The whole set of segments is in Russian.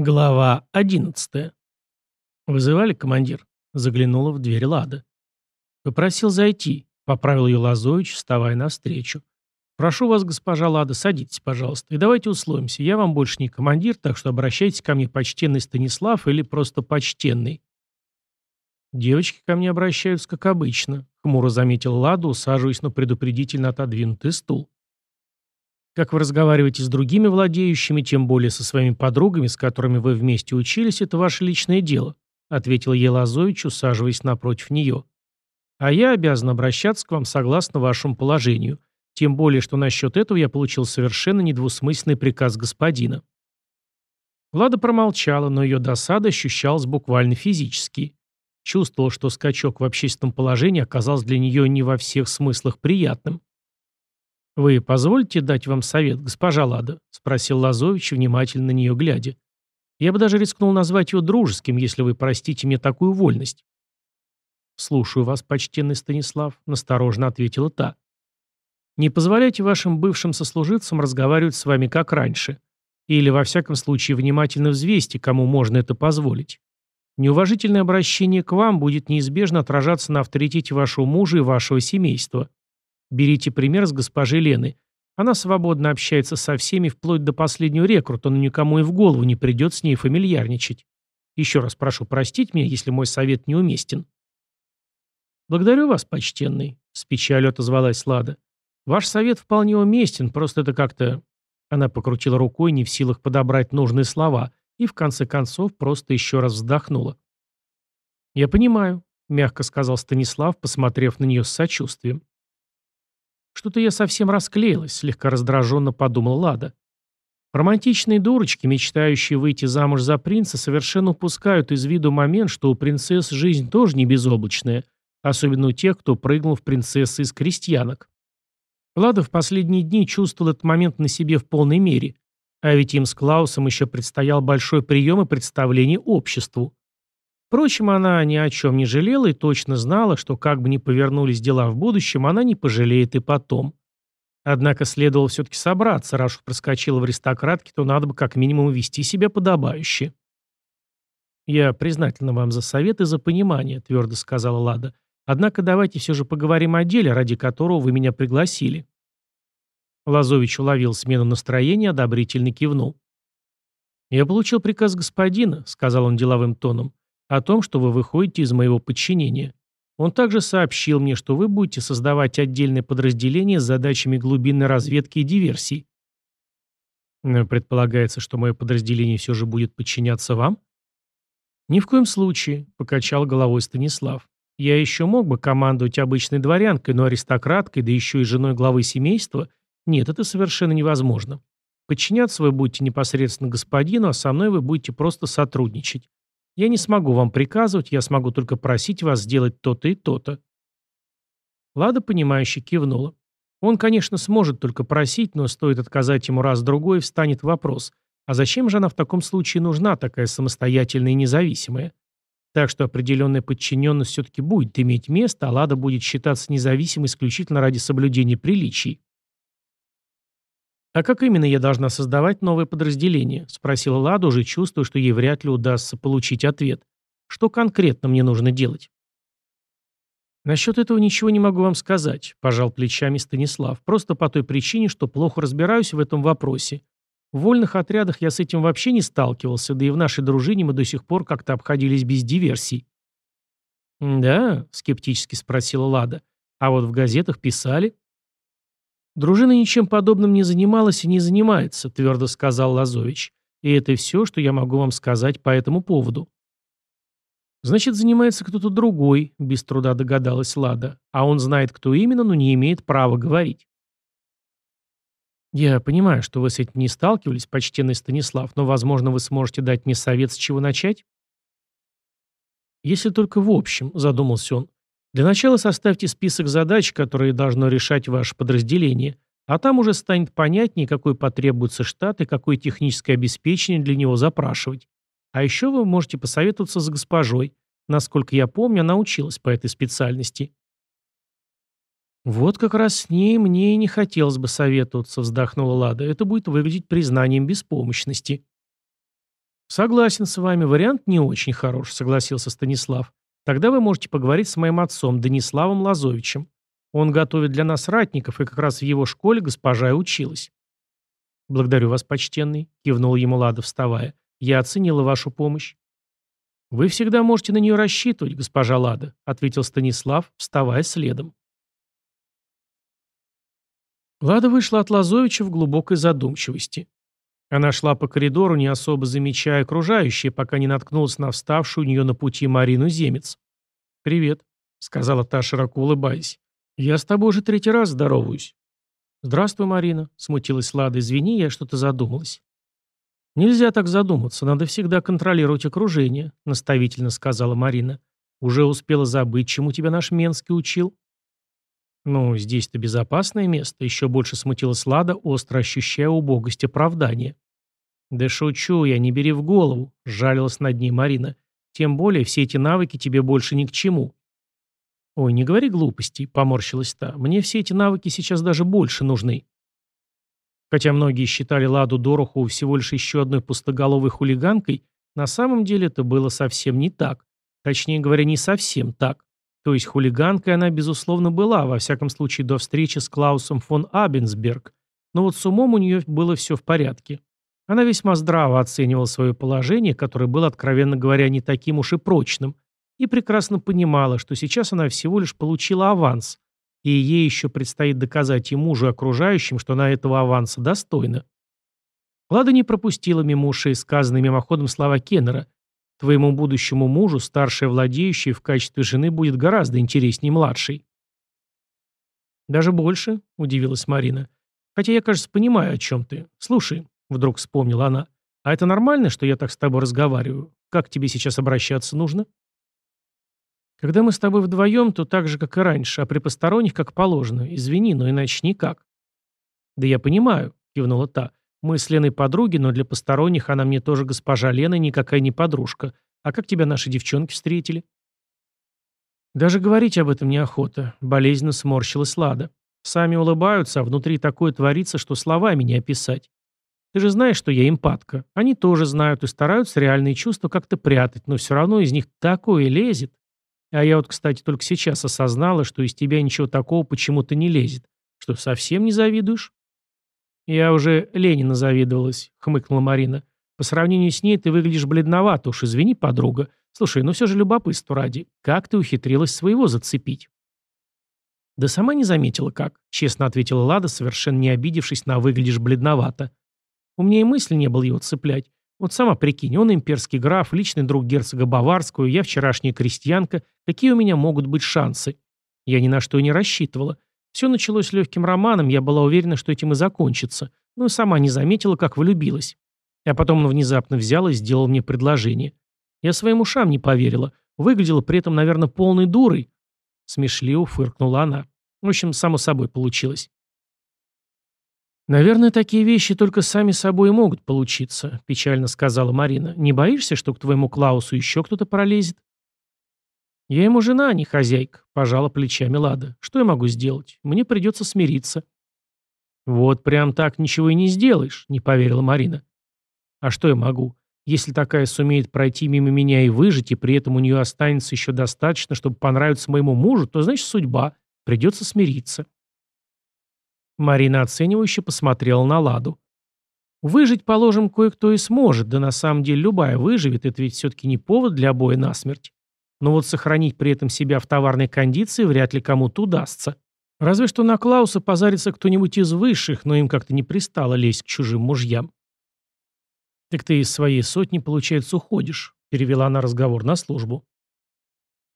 Глава 11. «Вызывали, командир?» Заглянула в дверь Лада. «Попросил зайти», — поправил ее Лазович, вставая навстречу. «Прошу вас, госпожа Лада, садитесь, пожалуйста, и давайте условимся. Я вам больше не командир, так что обращайтесь ко мне, почтенный Станислав, или просто почтенный». «Девочки ко мне обращаются, как обычно», — хмуро заметил Лада, усаживаясь на предупредительно отодвинутый стул. Как вы разговариваете с другими владеющими, тем более со своими подругами, с которыми вы вместе учились, это ваше личное дело», ответил Елазович, усаживаясь напротив нее. «А я обязан обращаться к вам согласно вашему положению, тем более, что насчет этого я получил совершенно недвусмысленный приказ господина». Влада промолчала, но ее досада ощущалась буквально физически. Чувствовала, что скачок в общественном положении оказался для нее не во всех смыслах приятным. «Вы позволите дать вам совет, госпожа Лада?» — спросил Лазович, внимательно на нее глядя. «Я бы даже рискнул назвать его дружеским, если вы простите мне такую вольность». «Слушаю вас, почтенный Станислав», — насторожно ответила та. «Не позволяйте вашим бывшим сослуживцам разговаривать с вами как раньше. Или, во всяком случае, внимательно взвесьте, кому можно это позволить. Неуважительное обращение к вам будет неизбежно отражаться на авторитете вашего мужа и вашего семейства. Берите пример с госпожи Лены. Она свободно общается со всеми вплоть до последнего рекрута, но никому и в голову не придет с ней фамильярничать. Еще раз прошу простить меня, если мой совет неуместен. «Благодарю вас, почтенный», — с печалью отозвалась Лада. «Ваш совет вполне уместен, просто это как-то...» Она покрутила рукой, не в силах подобрать нужные слова, и в конце концов просто еще раз вздохнула. «Я понимаю», — мягко сказал Станислав, посмотрев на нее с сочувствием. Что-то я совсем расклеилась, слегка раздраженно подумал Лада. Романтичные дурочки, мечтающие выйти замуж за принца, совершенно упускают из виду момент, что у принцесс жизнь тоже не безоблачная, особенно у тех, кто прыгнул в принцессы из крестьянок. Лада в последние дни чувствовал этот момент на себе в полной мере, а ведь им с Клаусом еще предстоял большой прием и представление обществу. Впрочем, она ни о чем не жалела и точно знала, что как бы ни повернулись дела в будущем, она не пожалеет и потом. Однако следовало все-таки собраться, раз уж проскочила в аристократке, то надо бы как минимум вести себя подобающе. «Я признательна вам за совет и за понимание», — твердо сказала Лада. «Однако давайте все же поговорим о деле, ради которого вы меня пригласили». Лазович уловил смену настроения, одобрительно кивнул. «Я получил приказ господина», — сказал он деловым тоном о том, что вы выходите из моего подчинения. Он также сообщил мне, что вы будете создавать отдельное подразделение с задачами глубинной разведки и диверсий. Но предполагается, что мое подразделение все же будет подчиняться вам? Ни в коем случае, покачал головой Станислав. Я еще мог бы командовать обычной дворянкой, но аристократкой, да еще и женой главы семейства, нет, это совершенно невозможно. Подчиняться вы будете непосредственно господину, а со мной вы будете просто сотрудничать. Я не смогу вам приказывать, я смогу только просить вас сделать то-то и то-то». Лада, понимающе кивнула. Он, конечно, сможет только просить, но стоит отказать ему раз-другой, встанет вопрос, а зачем же она в таком случае нужна, такая самостоятельная и независимая? Так что определенная подчиненность все-таки будет иметь место, а Лада будет считаться независимой исключительно ради соблюдения приличий. «А как именно я должна создавать новое подразделение?» – спросила Лада, уже чувствуя, что ей вряд ли удастся получить ответ. «Что конкретно мне нужно делать?» «Насчет этого ничего не могу вам сказать», – пожал плечами Станислав. «Просто по той причине, что плохо разбираюсь в этом вопросе. В вольных отрядах я с этим вообще не сталкивался, да и в нашей дружине мы до сих пор как-то обходились без диверсий». «Да?» – скептически спросила Лада. «А вот в газетах писали?» «Дружина ничем подобным не занималась и не занимается», твердо сказал Лазович. «И это все, что я могу вам сказать по этому поводу». «Значит, занимается кто-то другой», — без труда догадалась Лада. «А он знает, кто именно, но не имеет права говорить». «Я понимаю, что вы с этим не сталкивались, почтенный Станислав, но, возможно, вы сможете дать мне совет, с чего начать?» «Если только в общем», — задумался он. Для начала составьте список задач, которые должно решать ваше подразделение, а там уже станет понятнее, какой потребуется штат и какое техническое обеспечение для него запрашивать. А еще вы можете посоветоваться с госпожой. Насколько я помню, она училась по этой специальности. «Вот как раз с ней мне и не хотелось бы советоваться», — вздохнула Лада. «Это будет выглядеть признанием беспомощности». Согласен с вами, вариант не очень хорош, согласился Станислав. Тогда вы можете поговорить с моим отцом, Даниславом Лазовичем. Он готовит для нас ратников, и как раз в его школе госпожа и училась. «Благодарю вас, почтенный», — кивнул ему Лада, вставая. «Я оценила вашу помощь». «Вы всегда можете на нее рассчитывать, госпожа Лада», — ответил Станислав, вставая следом. Лада вышла от Лазовича в глубокой задумчивости. Она шла по коридору, не особо замечая окружающие, пока не наткнулась на вставшую у нее на пути Марину Земец. «Привет», — сказала та, широко улыбаясь. «Я с тобой уже третий раз здороваюсь». «Здравствуй, Марина», — смутилась Лада. «Извини, я что-то задумалась». «Нельзя так задуматься, надо всегда контролировать окружение», — наставительно сказала Марина. «Уже успела забыть, чему тебя наш Менский учил?» «Ну, здесь-то безопасное место», — еще больше смутилась Лада, остро ощущая убогость оправдания. «Да шучу я, не бери в голову», — жалилась над ней Марина. «Тем более все эти навыки тебе больше ни к чему». «Ой, не говори глупостей», — поморщилась та. «Мне все эти навыки сейчас даже больше нужны». Хотя многие считали Ладу Дорохову всего лишь еще одной пустоголовой хулиганкой, на самом деле это было совсем не так. Точнее говоря, не совсем так. То есть хулиганкой она, безусловно, была, во всяком случае, до встречи с Клаусом фон Абенсберг. Но вот с умом у нее было все в порядке. Она весьма здраво оценивала свое положение, которое было, откровенно говоря, не таким уж и прочным, и прекрасно понимала, что сейчас она всего лишь получила аванс, и ей еще предстоит доказать и мужу, и окружающим, что она этого аванса достойна. Лада не пропустила мимо ушей сказанные мимоходом слова Кеннера. «Твоему будущему мужу старшая владеющая в качестве жены будет гораздо интереснее младшей». «Даже больше», — удивилась Марина. «Хотя я, кажется, понимаю, о чем ты. Слушай», — вдруг вспомнила она, «а это нормально, что я так с тобой разговариваю? Как тебе сейчас обращаться нужно?» Когда мы с тобой вдвоем, то так же, как и раньше, а при посторонних, как положено. Извини, но иначе никак. Да я понимаю, кивнула та. Мы с Леной подруги, но для посторонних она мне тоже госпожа Лена, никакая не подружка. А как тебя наши девчонки встретили? Даже говорить об этом неохота. Болезненно сморщилась Лада. Сами улыбаются, а внутри такое творится, что словами не описать. Ты же знаешь, что я эмпатка. Они тоже знают и стараются реальные чувства как-то прятать, но все равно из них такое лезет. А я вот, кстати, только сейчас осознала, что из тебя ничего такого почему-то не лезет. Что, совсем не завидуешь? Я уже Ленина завидовалась, хмыкнула Марина. По сравнению с ней ты выглядишь бледновато, уж извини, подруга. Слушай, ну все же любопытство ради. Как ты ухитрилась своего зацепить? Да сама не заметила как, честно ответила Лада, совершенно не обидевшись на «выглядишь бледновато». У меня и мысли не было его цеплять. Вот сама прикинь, он имперский граф, личный друг герцога Баварского, я вчерашняя крестьянка. Какие у меня могут быть шансы? Я ни на что и не рассчитывала. Все началось легким романом, я была уверена, что этим и закончится. Но сама не заметила, как влюбилась. А потом он внезапно взял и сделал мне предложение. Я своим ушам не поверила. Выглядела при этом, наверное, полной дурой. Смешливо фыркнула она. В общем, само собой получилось. «Наверное, такие вещи только сами собой могут получиться», – печально сказала Марина. «Не боишься, что к твоему Клаусу еще кто-то пролезет?» «Я ему жена, а не хозяйка», – пожала плечами Лада. «Что я могу сделать? Мне придется смириться». «Вот прям так ничего и не сделаешь», – не поверила Марина. «А что я могу? Если такая сумеет пройти мимо меня и выжить, и при этом у нее останется еще достаточно, чтобы понравиться моему мужу, то значит судьба. Придется смириться». Марина оценивающе посмотрела на Ладу. Выжить, положим, кое-кто и сможет, да на самом деле любая выживет, это ведь все-таки не повод для боя насмерть. Но вот сохранить при этом себя в товарной кондиции вряд ли кому-то удастся. Разве что на Клауса позарится кто-нибудь из высших, но им как-то не пристало лезть к чужим мужьям. «Так ты из своей сотни, получается, уходишь», — перевела она разговор на службу.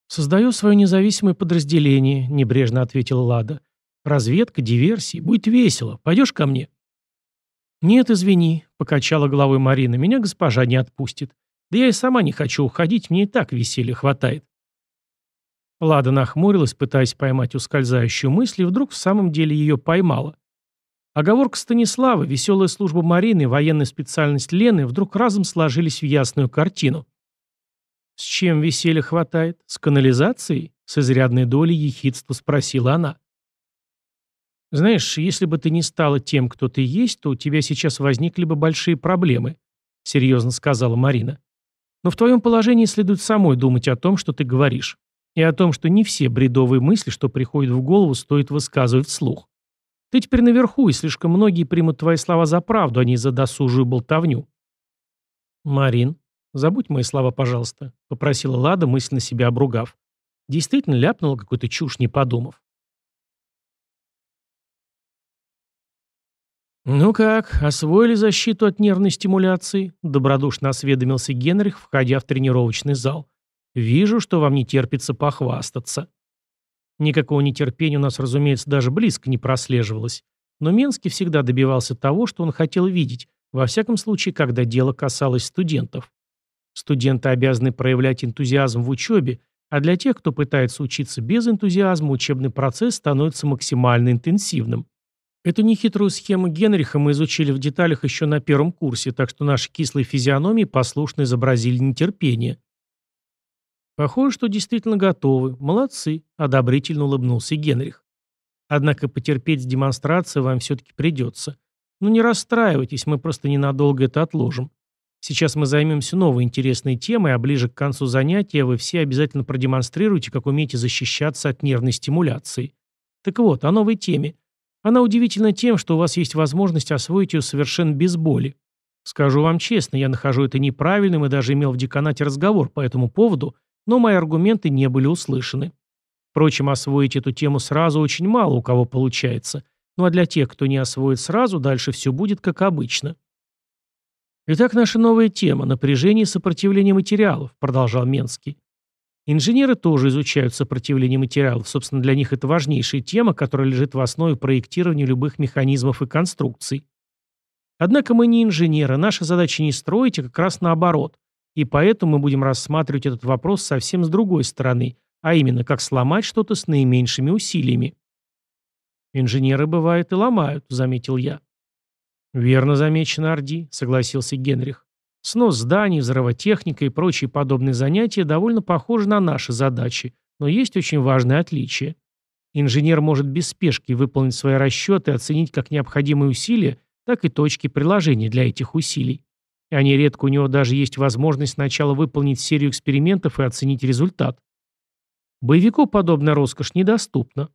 «Создаю свое независимое подразделение», — небрежно ответила Лада. Разведка, диверсии. Будет весело. Пойдешь ко мне?» «Нет, извини», — покачала головой Марина. «Меня госпожа не отпустит. Да я и сама не хочу уходить, мне и так веселья хватает». Лада нахмурилась, пытаясь поймать ускользающую мысль, и вдруг в самом деле ее поймала. Оговорка Станислава, веселая служба Марины, военная специальность Лены вдруг разом сложились в ясную картину. «С чем веселья хватает? С канализацией?» С изрядной долей ехидства спросила она. Знаешь, если бы ты не стала тем, кто ты есть, то у тебя сейчас возникли бы большие проблемы. — серьезно сказала Марина. «Но в твоем положении следует самой думать о том, что ты говоришь, и о том, что не все бредовые мысли, что приходят в голову, стоит высказывать вслух. Ты теперь наверху, и слишком многие примут твои слова за правду, а не за досужую болтовню». «Марин, забудь мои слова, пожалуйста», — попросила Лада, мысленно себя обругав. Действительно ляпнула какую-то чушь, не подумав. «Ну как, освоили защиту от нервной стимуляции?» – добродушно осведомился Генрих, входя в тренировочный зал. «Вижу, что вам не терпится похвастаться». Никакого нетерпения у нас, разумеется, даже близко не прослеживалось. Но Менский всегда добивался того, что он хотел видеть, во всяком случае, когда дело касалось студентов. Студенты обязаны проявлять энтузиазм в учебе, а для тех, кто пытается учиться без энтузиазма, учебный процесс становится максимально интенсивным. Эту нехитрую схему Генриха мы изучили в деталях еще на первом курсе, так что наши кислые физиономии послушно изобразили нетерпение. Похоже, что действительно готовы. Молодцы, одобрительно улыбнулся Генрих. Однако потерпеть с демонстрацией вам все-таки придется. Ну не расстраивайтесь, мы просто ненадолго это отложим. Сейчас мы займемся новой интересной темой, а ближе к концу занятия вы все обязательно продемонстрируете, как умеете защищаться от нервной стимуляции. Так вот, о новой теме. Она удивительна тем, что у вас есть возможность освоить ее совершенно без боли. Скажу вам честно, я нахожу это неправильным и даже имел в деканате разговор по этому поводу, но мои аргументы не были услышаны. Впрочем, освоить эту тему сразу очень мало у кого получается. Ну а для тех, кто не освоит сразу, дальше все будет как обычно. Итак, наша новая тема – напряжение и сопротивление материалов, продолжал Менский. Инженеры тоже изучают сопротивление материалов. Собственно, для них это важнейшая тема, которая лежит в основе проектирования любых механизмов и конструкций. Однако мы не инженеры, наша задача не строить, а как раз наоборот. И поэтому мы будем рассматривать этот вопрос совсем с другой стороны, а именно, как сломать что-то с наименьшими усилиями. «Инженеры, бывает, и ломают», — заметил я. «Верно замечено, Орди», — согласился Генрих. Снос зданий, взрывотехника и прочие подобные занятия довольно похожи на наши задачи, но есть очень важное отличие. Инженер может без спешки выполнить свои расчеты оценить как необходимые усилия, так и точки приложения для этих усилий. И они редко у него даже есть возможность сначала выполнить серию экспериментов и оценить результат. Боевику подобная роскошь недоступна.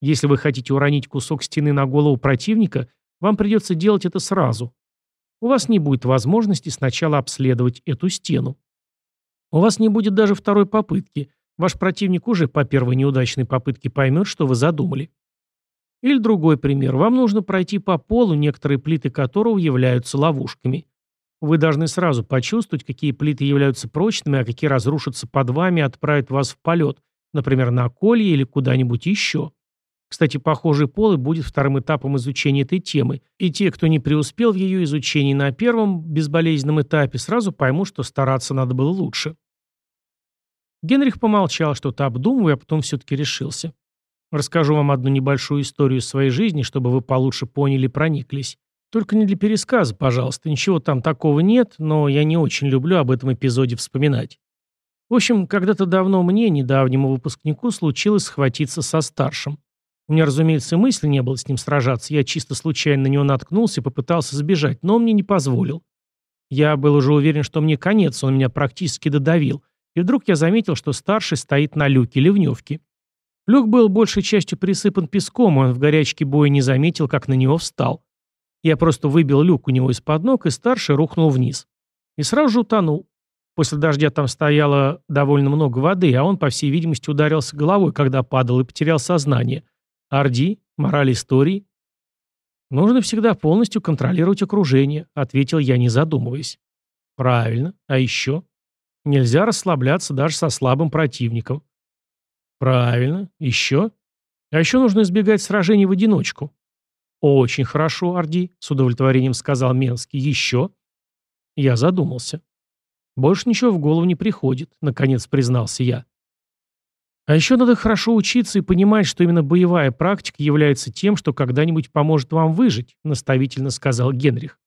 Если вы хотите уронить кусок стены на голову противника, вам придется делать это сразу, у вас не будет возможности сначала обследовать эту стену. У вас не будет даже второй попытки. Ваш противник уже по первой неудачной попытке поймет, что вы задумали. Или другой пример. Вам нужно пройти по полу, некоторые плиты которого являются ловушками. Вы должны сразу почувствовать, какие плиты являются прочными, а какие разрушатся под вами и отправят вас в полет, например, на колье или куда-нибудь еще. Кстати, похожий полы будет вторым этапом изучения этой темы, и те, кто не преуспел в ее изучении на первом безболезненном этапе, сразу поймут, что стараться надо было лучше. Генрих помолчал, что-то обдумывая, а потом все-таки решился. Расскажу вам одну небольшую историю своей жизни, чтобы вы получше поняли и прониклись. Только не для пересказа, пожалуйста, ничего там такого нет, но я не очень люблю об этом эпизоде вспоминать. В общем, когда-то давно мне, недавнему выпускнику, случилось схватиться со старшим. У меня, разумеется, мысли не было с ним сражаться. Я чисто случайно на него наткнулся и попытался сбежать, но он мне не позволил. Я был уже уверен, что мне конец, он меня практически додавил. И вдруг я заметил, что старший стоит на люке ливневки. Люк был большей частью присыпан песком, и он в горячке боя не заметил, как на него встал. Я просто выбил люк у него из-под ног, и старший рухнул вниз. И сразу же утонул. После дождя там стояло довольно много воды, а он, по всей видимости, ударился головой, когда падал и потерял сознание – Орди? Мораль истории? Нужно всегда полностью контролировать окружение, ответил я, не задумываясь. Правильно. А еще? Нельзя расслабляться даже со слабым противником. Правильно. Еще? А еще нужно избегать сражений в одиночку. Очень хорошо, Орди, с удовлетворением сказал Менский. Еще? Я задумался. Больше ничего в голову не приходит, наконец признался я. А еще надо хорошо учиться и понимать, что именно боевая практика является тем, что когда-нибудь поможет вам выжить, наставительно сказал Генрих.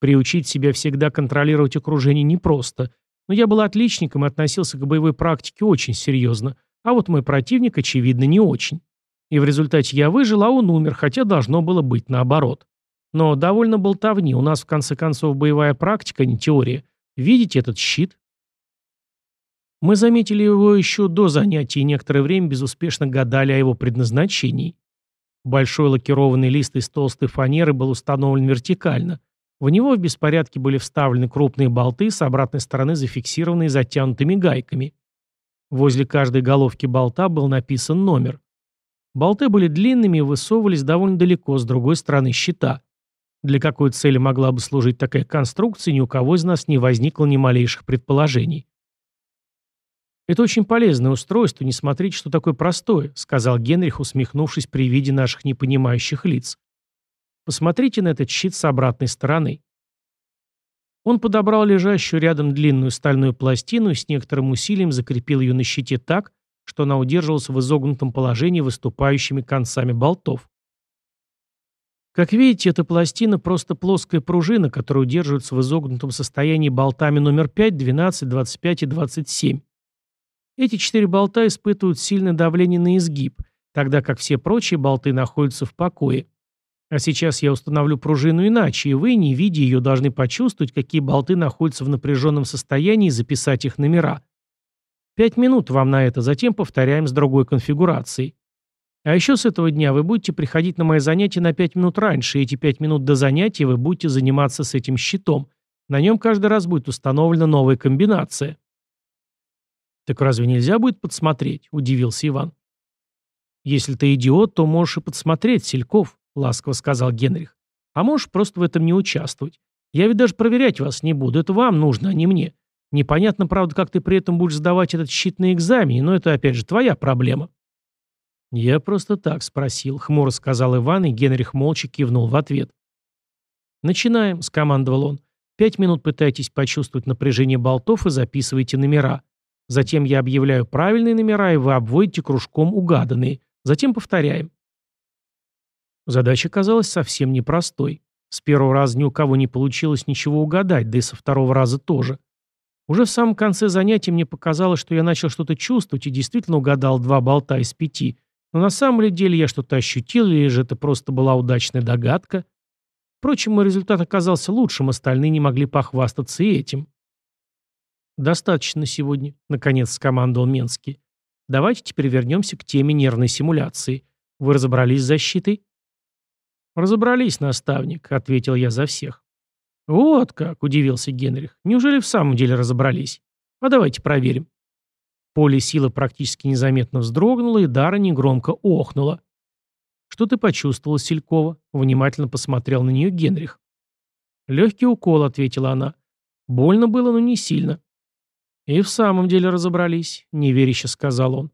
Приучить себя всегда контролировать окружение непросто, но я был отличником и относился к боевой практике очень серьезно, а вот мой противник, очевидно, не очень. И в результате я выжил, а он умер, хотя должно было быть наоборот. Но довольно болтовни, у нас в конце концов боевая практика, а не теория. Видите этот щит? Мы заметили его еще до занятий и некоторое время безуспешно гадали о его предназначении. Большой лакированный лист из толстой фанеры был установлен вертикально. В него в беспорядке были вставлены крупные болты, с обратной стороны зафиксированные затянутыми гайками. Возле каждой головки болта был написан номер. Болты были длинными и высовывались довольно далеко с другой стороны щита. Для какой цели могла бы служить такая конструкция, ни у кого из нас не возникло ни малейших предположений. «Это очень полезное устройство, не смотрите, что такое простое», сказал Генрих, усмехнувшись при виде наших непонимающих лиц. «Посмотрите на этот щит с обратной стороны». Он подобрал лежащую рядом длинную стальную пластину и с некоторым усилием закрепил ее на щите так, что она удерживалась в изогнутом положении выступающими концами болтов. Как видите, эта пластина просто плоская пружина, которая удерживается в изогнутом состоянии болтами номер 5, 12, 25 и 27. Эти четыре болта испытывают сильное давление на изгиб, тогда как все прочие болты находятся в покое. А сейчас я установлю пружину иначе, и вы, не видя ее, должны почувствовать, какие болты находятся в напряженном состоянии и записать их номера. Пять минут вам на это, затем повторяем с другой конфигурацией. А еще с этого дня вы будете приходить на мои занятия на пять минут раньше, и эти пять минут до занятия вы будете заниматься с этим щитом. На нем каждый раз будет установлена новая комбинация. «Так разве нельзя будет подсмотреть?» – удивился Иван. «Если ты идиот, то можешь и подсмотреть, Сельков», – ласково сказал Генрих. «А можешь просто в этом не участвовать. Я ведь даже проверять вас не буду, это вам нужно, а не мне. Непонятно, правда, как ты при этом будешь сдавать этот щит на экзамене, но это, опять же, твоя проблема». «Я просто так спросил», — хмуро сказал Иван, и Генрих молча кивнул в ответ. «Начинаем», — скомандовал он. «Пять минут пытайтесь почувствовать напряжение болтов и записывайте номера. Затем я объявляю правильные номера, и вы обводите кружком угаданные. Затем повторяем. Задача казалась совсем непростой. С первого раза ни у кого не получилось ничего угадать, да и со второго раза тоже. Уже в самом конце занятия мне показалось, что я начал что-то чувствовать и действительно угадал два болта из пяти. Но на самом ли деле я что-то ощутил, или же это просто была удачная догадка? Впрочем, мой результат оказался лучшим, остальные не могли похвастаться и этим. «Достаточно сегодня», — наконец скомандовал Менский. «Давайте теперь вернемся к теме нервной симуляции. Вы разобрались с защитой?» «Разобрались, наставник», — ответил я за всех. «Вот как», — удивился Генрих. «Неужели в самом деле разобрались? А давайте проверим». Поле силы практически незаметно вздрогнуло, и Дара негромко охнула. «Что ты почувствовала, Селькова?» — внимательно посмотрел на нее Генрих. «Легкий укол», — ответила она. «Больно было, но не сильно». «И в самом деле разобрались», — неверяще сказал он.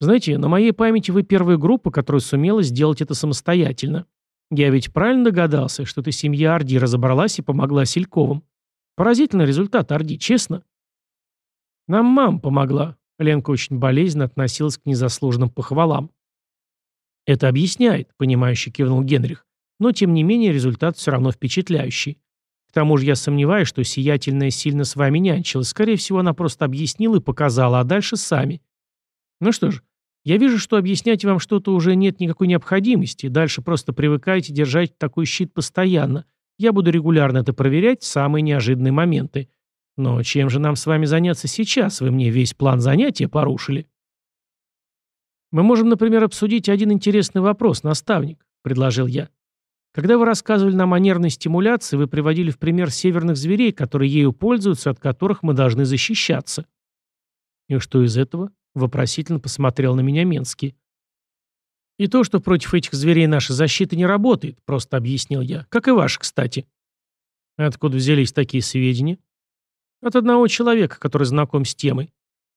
«Знаете, на моей памяти вы первая группа, которая сумела сделать это самостоятельно. Я ведь правильно догадался, что эта семья Орди разобралась и помогла Сельковым. Поразительный результат, Орди, честно». «Нам мам помогла», — Ленка очень болезненно относилась к незаслуженным похвалам. «Это объясняет», — понимающе кивнул Генрих. «Но, тем не менее, результат все равно впечатляющий. К тому же я сомневаюсь, что сиятельная сильно с вами нянчилась. Скорее всего, она просто объяснила и показала, а дальше сами. Ну что ж, я вижу, что объяснять вам что-то уже нет никакой необходимости. Дальше просто привыкайте держать такой щит постоянно. Я буду регулярно это проверять в самые неожиданные моменты. Но чем же нам с вами заняться сейчас? Вы мне весь план занятия порушили. Мы можем, например, обсудить один интересный вопрос, наставник, предложил я. Когда вы рассказывали нам о нервной стимуляции, вы приводили в пример северных зверей, которые ею пользуются, от которых мы должны защищаться. И что из этого? Вопросительно посмотрел на меня Менский. И то, что против этих зверей наша защита не работает, просто объяснил я. Как и ваша, кстати. Откуда взялись такие сведения? От одного человека, который знаком с темой.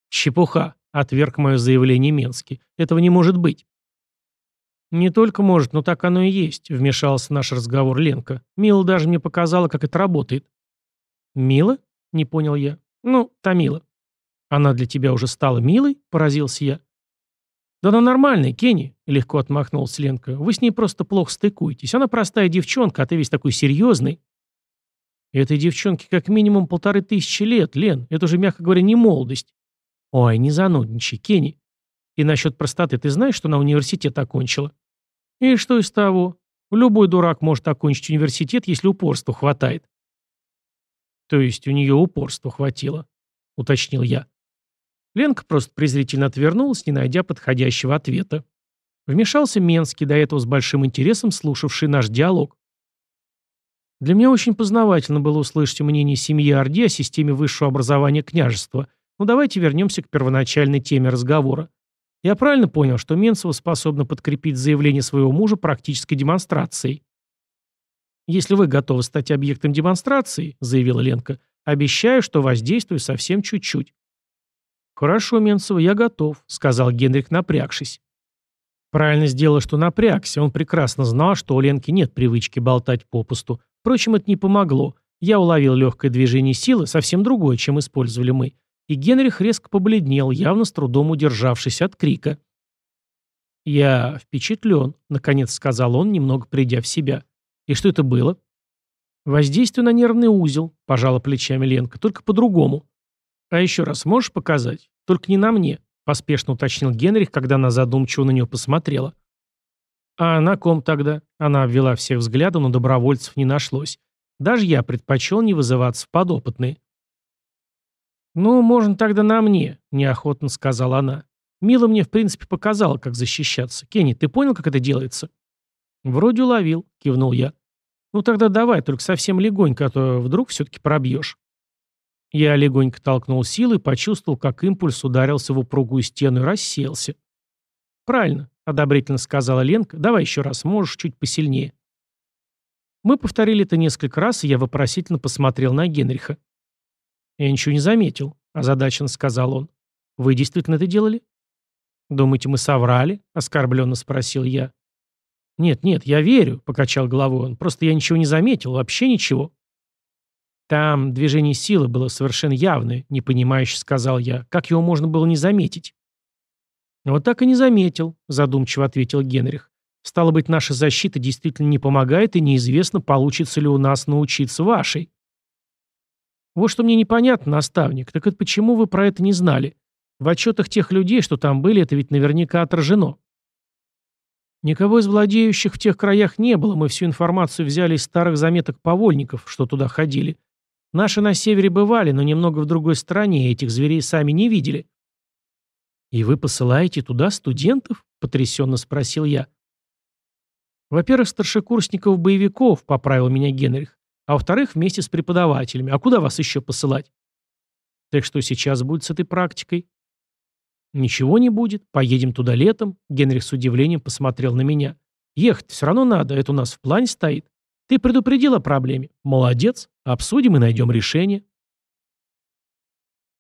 Чепуха, отверг мое заявление Менский. Этого не может быть. «Не только может, но так оно и есть», — вмешался в наш разговор Ленка. «Мила даже мне показала, как это работает». «Мила?» — не понял я. «Ну, та Мила». «Она для тебя уже стала милой?» — поразился я. «Да она нормальная, Кенни», — легко отмахнулся Ленка. «Вы с ней просто плохо стыкуетесь. Она простая девчонка, а ты весь такой серьезный». «Этой девчонке как минимум полторы тысячи лет, Лен. Это уже, мягко говоря, не молодость». «Ой, не занудничай, Кенни. И насчет простоты, ты знаешь, что на университет окончила? И что из того? Любой дурак может окончить университет, если упорства хватает. То есть у нее упорства хватило, уточнил я. Ленка просто презрительно отвернулась, не найдя подходящего ответа. Вмешался Менский, до этого с большим интересом слушавший наш диалог. Для меня очень познавательно было услышать мнение семьи Орди о системе высшего образования княжества. Но давайте вернемся к первоначальной теме разговора. Я правильно понял, что Менцева способна подкрепить заявление своего мужа практической демонстрацией? «Если вы готовы стать объектом демонстрации», — заявила Ленка, — «обещаю, что воздействую совсем чуть-чуть». «Хорошо, Менцева, я готов», — сказал Генрих, напрягшись. Правильно сделал, что напрягся. Он прекрасно знал, что у Ленки нет привычки болтать попусту. Впрочем, это не помогло. Я уловил легкое движение силы, совсем другое, чем использовали мы. И Генрих резко побледнел, явно с трудом удержавшись от крика. «Я впечатлен», — наконец сказал он, немного придя в себя. «И что это было?» «Воздействие на нервный узел», — пожала плечами Ленка, — «только по-другому». «А еще раз можешь показать? Только не на мне», — поспешно уточнил Генрих, когда она задумчиво на него посмотрела. «А на ком тогда?» Она обвела всех взглядом, но добровольцев не нашлось. Даже я предпочел не вызываться в подопытные. «Ну, можно тогда на мне», — неохотно сказала она. «Мила мне, в принципе, показала, как защищаться. Кенни, ты понял, как это делается?» «Вроде уловил», — кивнул я. «Ну тогда давай, только совсем легонько, а то вдруг все-таки пробьешь». Я легонько толкнул силой, почувствовал, как импульс ударился в упругую стену и рассеялся. «Правильно», — одобрительно сказала Ленка. «Давай еще раз, можешь чуть посильнее». Мы повторили это несколько раз, и я вопросительно посмотрел на Генриха. «Я ничего не заметил», — озадаченно сказал он. «Вы действительно это делали?» «Думаете, мы соврали?» — оскорбленно спросил я. «Нет, нет, я верю», — покачал головой он. «Просто я ничего не заметил, вообще ничего». «Там движение силы было совершенно явное», — непонимающе сказал я. «Как его можно было не заметить?» «Вот так и не заметил», — задумчиво ответил Генрих. «Стало быть, наша защита действительно не помогает, и неизвестно, получится ли у нас научиться вашей». «Вот что мне непонятно, наставник, так это почему вы про это не знали? В отчетах тех людей, что там были, это ведь наверняка отражено». Никого из владеющих в тех краях не было, мы всю информацию взяли из старых заметок повольников, что туда ходили. Наши на севере бывали, но немного в другой стране, этих зверей сами не видели. «И вы посылаете туда студентов?» — потрясенно спросил я. «Во-первых, старшекурсников-боевиков», — поправил меня Генрих, «а во-вторых, вместе с преподавателями. А куда вас еще посылать?» «Так что сейчас будет с этой практикой?» «Ничего не будет. Поедем туда летом», — Генрих с удивлением посмотрел на меня. «Ехать все равно надо, это у нас в плане стоит. Ты предупредил о проблеме. Молодец. Обсудим и найдем решение.